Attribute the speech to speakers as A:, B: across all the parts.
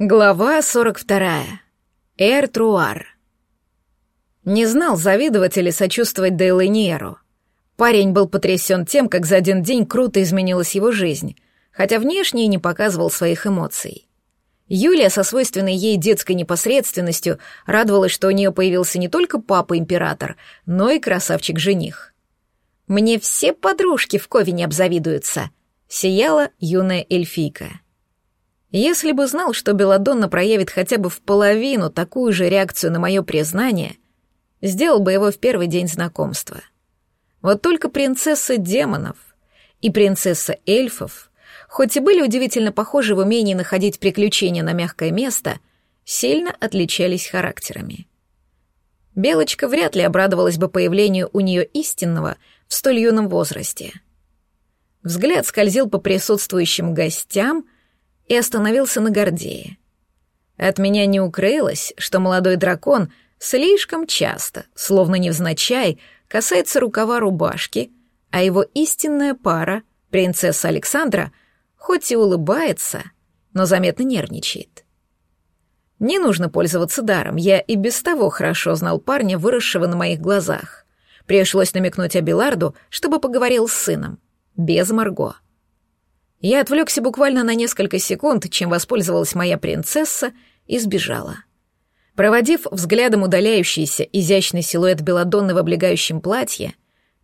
A: Глава 42. Эр-Труар. Не знал, завидовать или сочувствовать Дейлайниеру. Парень был потрясен тем, как за один день круто изменилась его жизнь, хотя внешне и не показывал своих эмоций. Юлия со свойственной ей детской непосредственностью радовалась, что у нее появился не только папа-император, но и красавчик-жених. «Мне все подружки в Ковине обзавидуются», — сияла юная эльфийка. Если бы знал, что Беладонна проявит хотя бы в половину такую же реакцию на мое признание, сделал бы его в первый день знакомства. Вот только принцесса демонов и принцесса эльфов, хоть и были удивительно похожи в умении находить приключения на мягкое место, сильно отличались характерами. Белочка вряд ли обрадовалась бы появлению у нее истинного в столь юном возрасте. Взгляд скользил по присутствующим гостям — и остановился на Гордее. От меня не укрылось, что молодой дракон слишком часто, словно невзначай, касается рукава рубашки, а его истинная пара, принцесса Александра, хоть и улыбается, но заметно нервничает. Не нужно пользоваться даром, я и без того хорошо знал парня, выросшего на моих глазах. Пришлось намекнуть Абиларду, чтобы поговорил с сыном, без Марго. Я отвлекся буквально на несколько секунд, чем воспользовалась моя принцесса, и сбежала. Проводив взглядом удаляющийся изящный силуэт Беладонны в облегающем платье,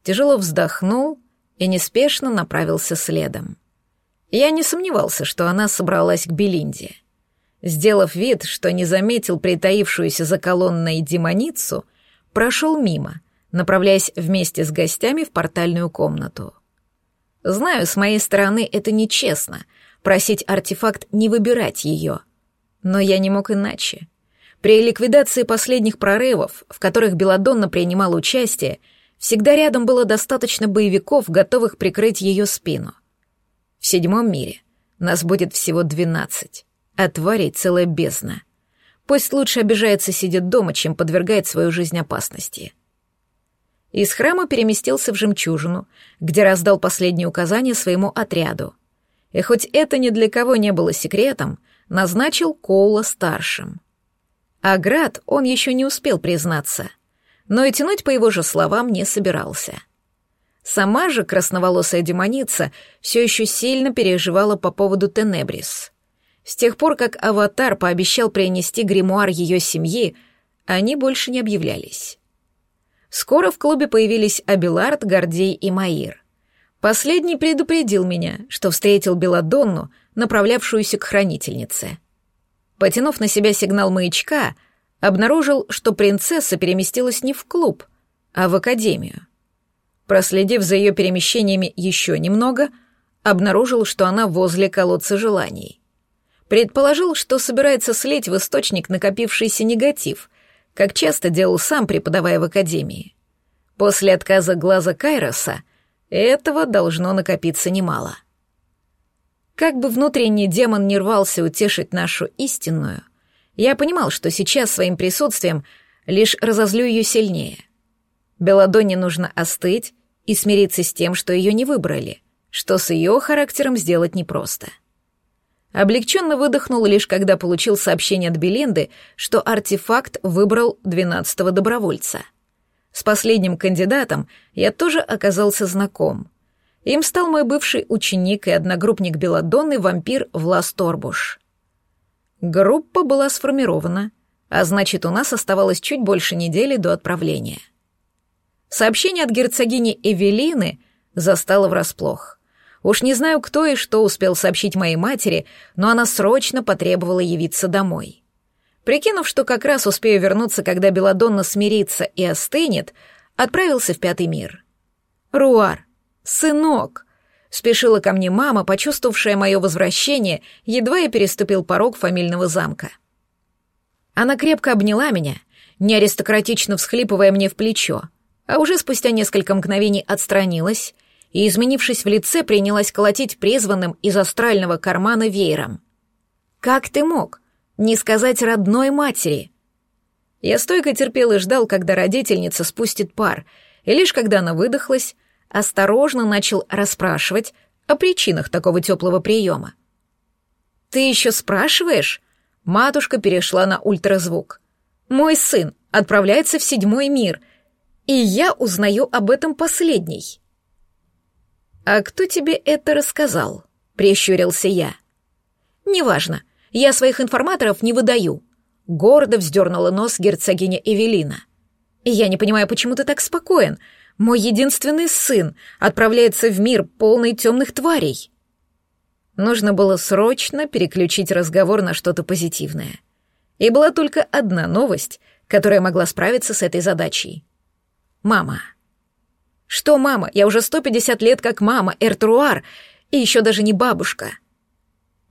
A: тяжело вздохнул и неспешно направился следом. Я не сомневался, что она собралась к Белинде. Сделав вид, что не заметил притаившуюся за колонной демоницу, прошел мимо, направляясь вместе с гостями в портальную комнату. Знаю, с моей стороны это нечестно — просить артефакт не выбирать ее. Но я не мог иначе. При ликвидации последних прорывов, в которых Беладонна принимала участие, всегда рядом было достаточно боевиков, готовых прикрыть ее спину. В седьмом мире нас будет всего двенадцать, а тварей целая бездна. Пусть лучше обижается сидит дома, чем подвергает свою жизнь опасности. — из храма переместился в жемчужину, где раздал последние указания своему отряду. И хоть это ни для кого не было секретом, назначил Коула старшим. А Град он еще не успел признаться, но и тянуть по его же словам не собирался. Сама же красноволосая демоница все еще сильно переживала по поводу Тенебрис. С тех пор, как Аватар пообещал принести гримуар ее семьи, они больше не объявлялись. Скоро в клубе появились Абилард, Гордей и Маир. Последний предупредил меня, что встретил Беладонну, направлявшуюся к хранительнице. Потянув на себя сигнал маячка, обнаружил, что принцесса переместилась не в клуб, а в академию. Проследив за ее перемещениями еще немного, обнаружил, что она возле колодца желаний. Предположил, что собирается слить в источник накопившийся негатив, как часто делал сам, преподавая в академии. После отказа глаза Кайроса этого должно накопиться немало. Как бы внутренний демон не рвался утешить нашу истинную, я понимал, что сейчас своим присутствием лишь разозлю ее сильнее. Беладонне нужно остыть и смириться с тем, что ее не выбрали, что с ее характером сделать непросто. — Облегченно выдохнул лишь когда получил сообщение от Белинды, что артефакт выбрал двенадцатого добровольца. С последним кандидатом я тоже оказался знаком. Им стал мой бывший ученик и одногруппник Беладонны вампир Влас Торбуш. Группа была сформирована, а значит, у нас оставалось чуть больше недели до отправления. Сообщение от герцогини Эвелины застало врасплох — Уж не знаю, кто и что успел сообщить моей матери, но она срочно потребовала явиться домой. Прикинув, что как раз успею вернуться, когда Беладонна смирится и остынет, отправился в пятый мир. «Руар! Сынок!» — спешила ко мне мама, почувствовавшая мое возвращение, едва я переступил порог фамильного замка. Она крепко обняла меня, не аристократично всхлипывая мне в плечо, а уже спустя несколько мгновений отстранилась и, изменившись в лице, принялась колотить призванным из астрального кармана веером. «Как ты мог? Не сказать родной матери?» Я стойко терпел и ждал, когда родительница спустит пар, и лишь когда она выдохлась, осторожно начал расспрашивать о причинах такого теплого приема. «Ты еще спрашиваешь?» — Матушка перешла на ультразвук. «Мой сын отправляется в седьмой мир, и я узнаю об этом последний». «А кто тебе это рассказал?» — прищурился я. «Неважно, я своих информаторов не выдаю», — гордо вздернула нос герцогиня Эвелина. «И я не понимаю, почему ты так спокоен. Мой единственный сын отправляется в мир, полный темных тварей». Нужно было срочно переключить разговор на что-то позитивное. И была только одна новость, которая могла справиться с этой задачей. Мама. Что мама? Я уже 150 лет как мама, Эртруар, и еще даже не бабушка.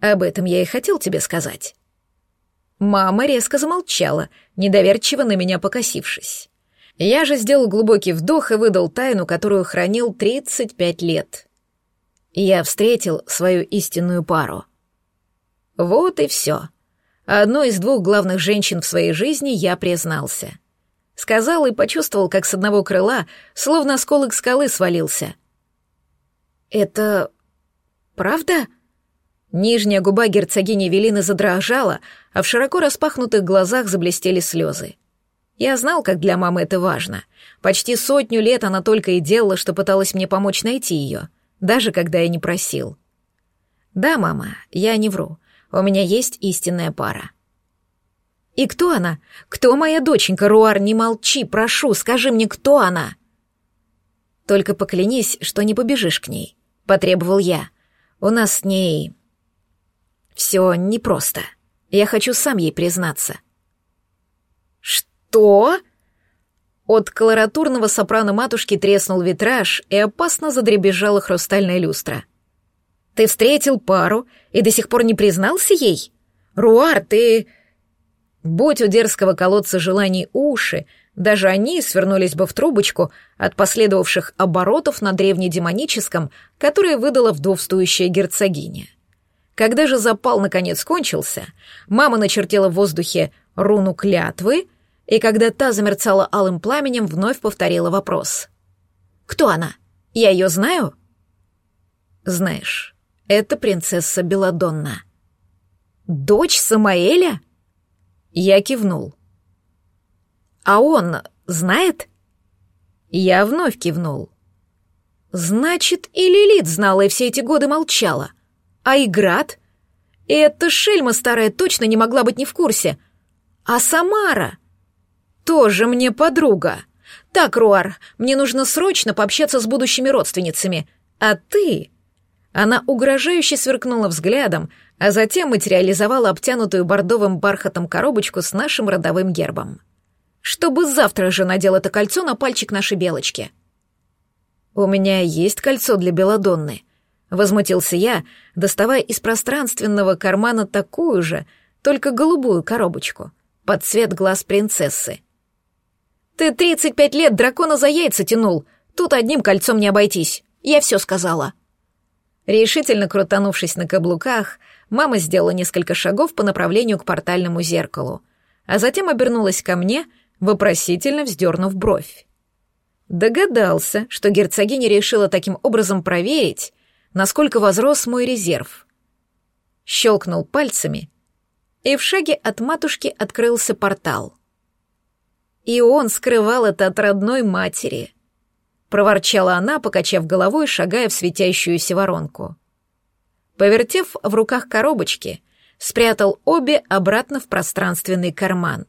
A: Об этом я и хотел тебе сказать. Мама резко замолчала, недоверчиво на меня покосившись. Я же сделал глубокий вдох и выдал тайну, которую хранил 35 лет. Я встретил свою истинную пару. Вот и все. Одной из двух главных женщин в своей жизни я признался. Сказал и почувствовал, как с одного крыла, словно осколок скалы свалился. «Это... правда?» Нижняя губа герцогини Велины задрожала, а в широко распахнутых глазах заблестели слезы. Я знал, как для мамы это важно. Почти сотню лет она только и делала, что пыталась мне помочь найти ее — даже когда я не просил. Да, мама, я не вру. У меня есть истинная пара. И кто она? Кто моя доченька, Руар? Не молчи, прошу, скажи мне, кто она? Только поклянись, что не побежишь к ней, потребовал я. У нас с ней все непросто. Я хочу сам ей признаться. Что? От колоратурного сопрано матушки треснул витраж и опасно задребезжала хрустальная люстра. «Ты встретил пару и до сих пор не признался ей? Руар, ты...» Будь у дерзкого колодца желаний уши, даже они свернулись бы в трубочку от последовавших оборотов на древнедемоническом, которые выдала вдовствующая герцогиня. Когда же запал наконец кончился, мама начертила в воздухе руну клятвы — и когда та замерцала алым пламенем, вновь повторила вопрос. «Кто она? Я ее знаю?» «Знаешь, это принцесса Беладонна». «Дочь Самаэля?» Я кивнул. «А он знает?» Я вновь кивнул. «Значит, и Лилит знала и все эти годы молчала. А Играт? И эта шельма старая точно не могла быть не в курсе. А Самара?» «Тоже мне подруга. Так, Руар, мне нужно срочно пообщаться с будущими родственницами. А ты...» Она угрожающе сверкнула взглядом, а затем материализовала обтянутую бордовым бархатом коробочку с нашим родовым гербом. «Чтобы завтра же надел это кольцо на пальчик нашей белочки». «У меня есть кольцо для Беладонны», — возмутился я, доставая из пространственного кармана такую же, только голубую коробочку, под цвет глаз принцессы. Ты тридцать пять лет дракона за яйца тянул. Тут одним кольцом не обойтись. Я все сказала». Решительно крутанувшись на каблуках, мама сделала несколько шагов по направлению к портальному зеркалу, а затем обернулась ко мне, вопросительно вздернув бровь. Догадался, что герцогиня решила таким образом проверить, насколько возрос мой резерв. Щелкнул пальцами, и в шаге от матушки открылся портал — и он скрывал это от родной матери. Проворчала она, покачав головой, шагая в светящуюся воронку. Повертев в руках коробочки, спрятал обе обратно в пространственный карман.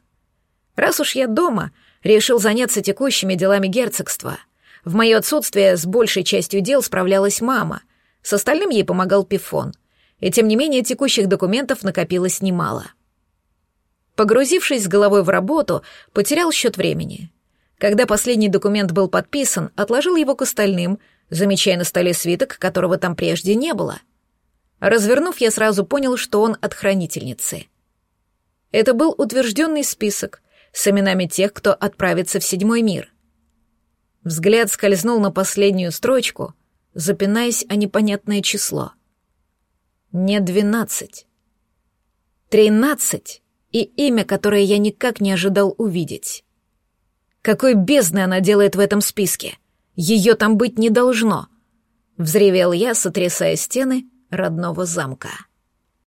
A: Раз уж я дома, решил заняться текущими делами герцогства. В мое отсутствие с большей частью дел справлялась мама, с остальным ей помогал Пифон, и тем не менее текущих документов накопилось немало. — Погрузившись с головой в работу, потерял счет времени. Когда последний документ был подписан, отложил его к остальным, замечая на столе свиток, которого там прежде не было. Развернув, я сразу понял, что он от хранительницы. Это был утвержденный список с именами тех, кто отправится в седьмой мир. Взгляд скользнул на последнюю строчку, запинаясь о непонятное число. Не двенадцать. Тринадцать и имя, которое я никак не ожидал увидеть. Какой бездны она делает в этом списке? Ее там быть не должно. Взревел я, сотрясая стены родного замка.